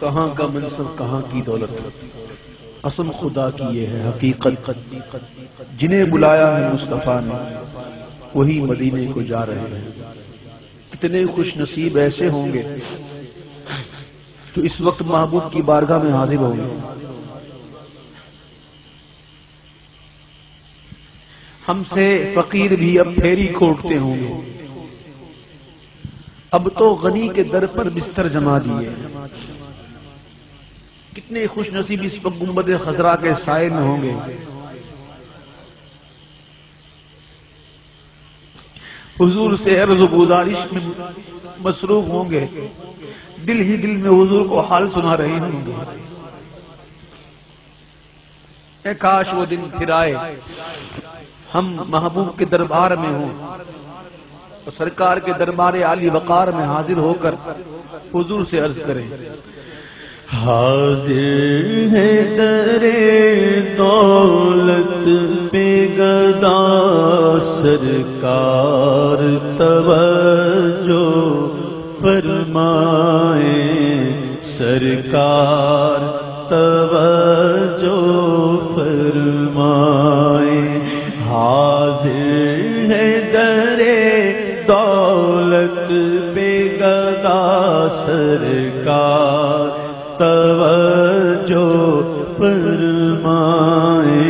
کہاں کا منصب، کہاں کی دولت؟ قسم خدا کی یہ ہے حقیقت، جنہیں بلایا ہے مصطفیٰ نے، وہی مدینے کو جا رہے ہیں۔ کتنے خوش نصیب ایسے ہوں گے جو اس وقت محبوب کی بارگاہ میں حاضر ہوں گے۔ ہم سے فقیر بھی اب پھیری کھوٹتے ہوں گے۔ اب تو غنی کے در پر بستر جما دیے۔ کتنے خوش نصیب اس وقت گنبد خزرا کے سائے میں ہوں گے۔ حضور سے عرض و گزارش میں مصروف ہوں گے۔ دل ہی دل میں حضور کو حال سنا رہے ہوں گے۔ اے کاش وہ دن پھر آئے۔ ہم محبوب کے دربار میں ہوں۔ اور سرکار کے دربار علی وقار میں حاضر ہو کر حضور سے عرض کریں۔ حاضر ہے درے دولت پہ گدا سرکار توجہ فرمائے سرکار توجہ فرمائے حاضر ہے درے دولت پہ گدا سرکار فرمائے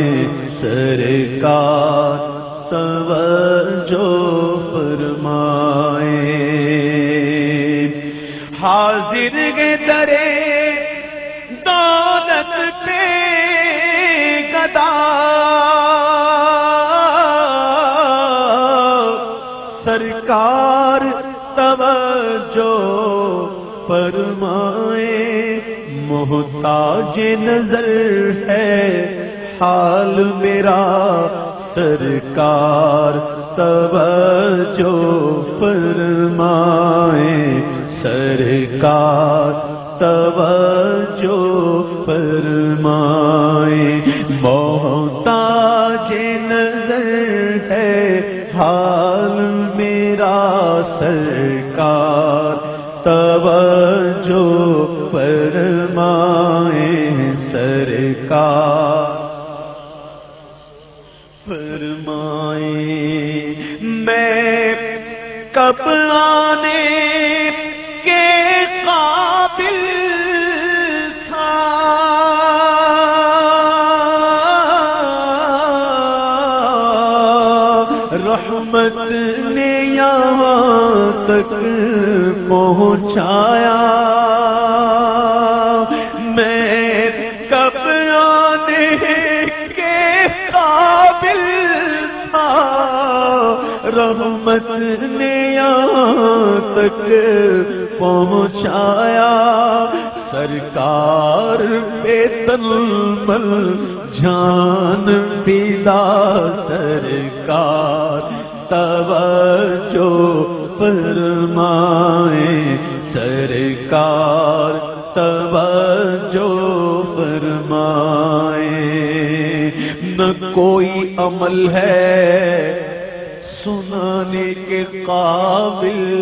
سرکار توجہ فرمائے حاضر گے درے دولت پہ گدا سرکار توجہ فرمائے محتاج نظر ہے۔ حال میرا سرکار توجہ فرمائے۔ سرکار توجہ فرمائے۔ محتاج نظر ہے۔ حال میرا سرکار توجہ فرمائے۔ رحمت نے یہاں تک پہنچایا۔ میں کب آنے کے قابل تھا۔ رحمت نے یہاں تک پہنچایا۔ سرکار پہ تلمل جان پیدا سرکار، توجہ فرمائے سرکار، توجہ فرمائے۔ نہ کوئی عمل ہے سنانے کے قابل۔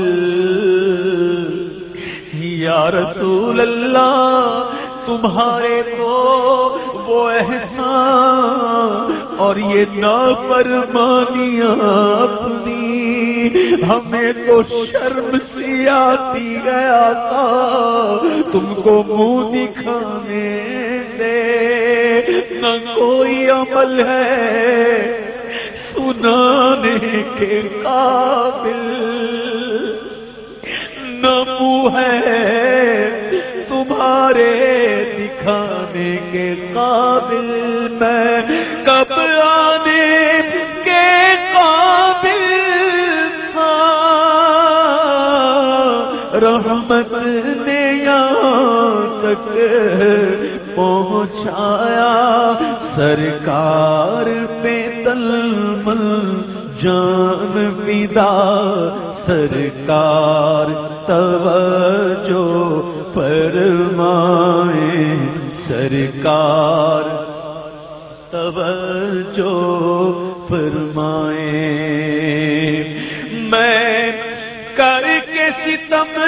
یا رسول اللہ تمہارے تو وہ احسان اور یہ نافرمانیاں اپنی ہمیں تو شرم سی آتی گیا تھا تم کو منہ دکھانے سے نہ کوئی عمل ہے۔ سنانے کے قابل نہ منہ ہے۔ دکھانے کے قابل میں، کب آنے کے قابل تھا۔ رحمت نے یہاں تک پہنچایا، سرکار پہ تلمل جان پیدا سرکار توجہ فرمائے۔ سرکار توجہ فرمائے۔ میں کر کے ستم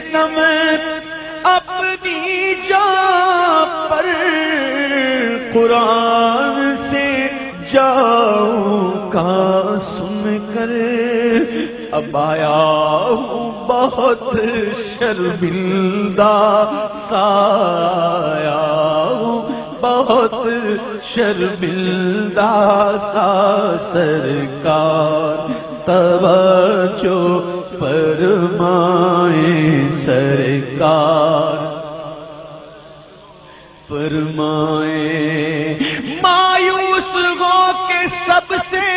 ستم اپنی جا پر قرآن سے جاؤں کا سن کر اب آیا ہوں بہت شرمندہ سایا ہوں بہت شرمندہ سا سرکار توجہ فرمائے سرکار۔ فرمائے مایوس ہو کے سب سے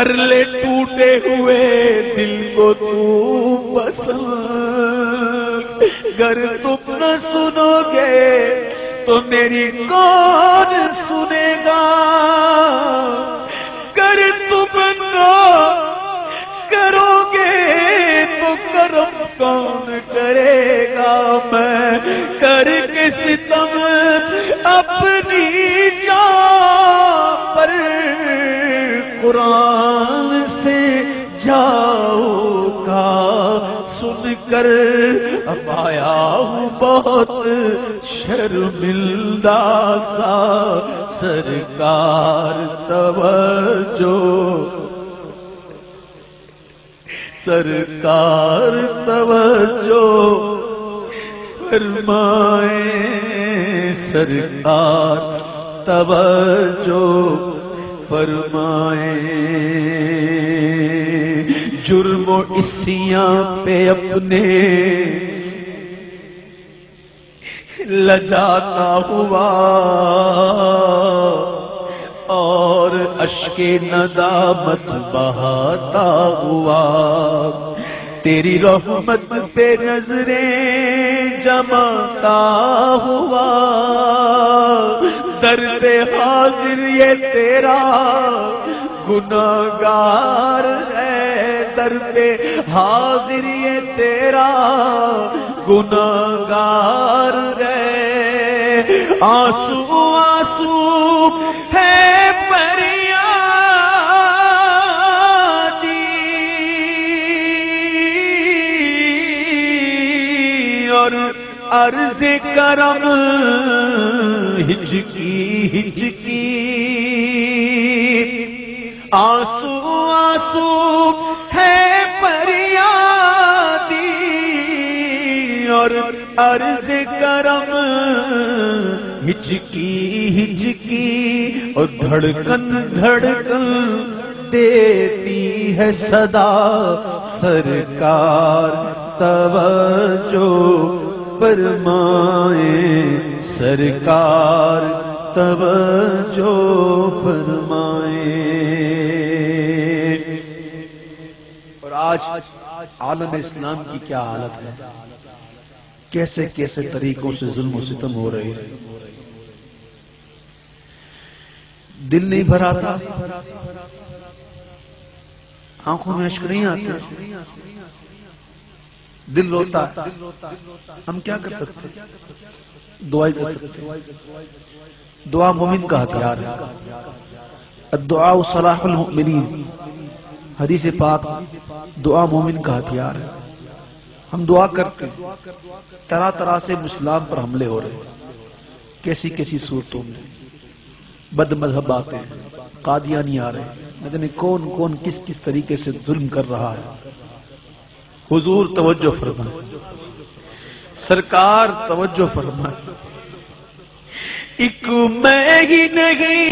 کر لے ٹوٹے ہوئے دل کو تو پسند۔ گر تم نہ سنو گے تو میری کون سنے گا۔ گر تم نہ کرو گے تو کرم کون کرے گا۔ میں کر اب آیا ہوں بہت شرمندہ سا سرکار توجہ۔ سرکار توجہ۔ فرمائے سرکار توجہ۔ فرمائے جرم و اسیاں پہ اپنے لجاتا ہوا اور اشک ندامت بہاتا ہوا تیری رحمت پہ نظریں جماتا ہوا درد حاضر یہ تیرا گناہگار ہے درد حاضر یہ تیرا گناہگار ہے آنسو آنسو، ہے فریادی۔ اور عرض کرم ہجکی ہجکی آنسو آنسو عرض کرم ہچکی ہچکی اور دھڑکن دھڑکن دیتی ہے صدا سرکار توجہ فرمائے، سرکار توجہ فرمائے۔ اور آج عالم اسلام کی کیا حالت ہے؟ کیسے کیسے طریقوں سے ظلم و ستم ہو رہے ہیں دل نہیں بھراتا، آنکھوں میں اشک نہیں آتے، دل روتا، ہم کیا کر سکتے؟ دعائی کر سکتے۔ دعا مومن کا ہتھیار ہے۔ الدعاء صلاح المؤمنین، حدیث پاک، دعا مومن کا ہتھیار ہے۔ ہم دعا کرتے ہیں۔ طرح طرح سے مسلم پر حملے ہو رہے ہیں۔ کیسی کیسی صورتوں میں بد مذہب آتے ہیں۔ قادیانی آ رہے ہیں۔ نہ کون کون کس کس طریقے سے ظلم کر رہا ہے۔ حضور توجہ فرمائے۔ سرکار توجہ فرمائے۔ ایک میں ہی نہیں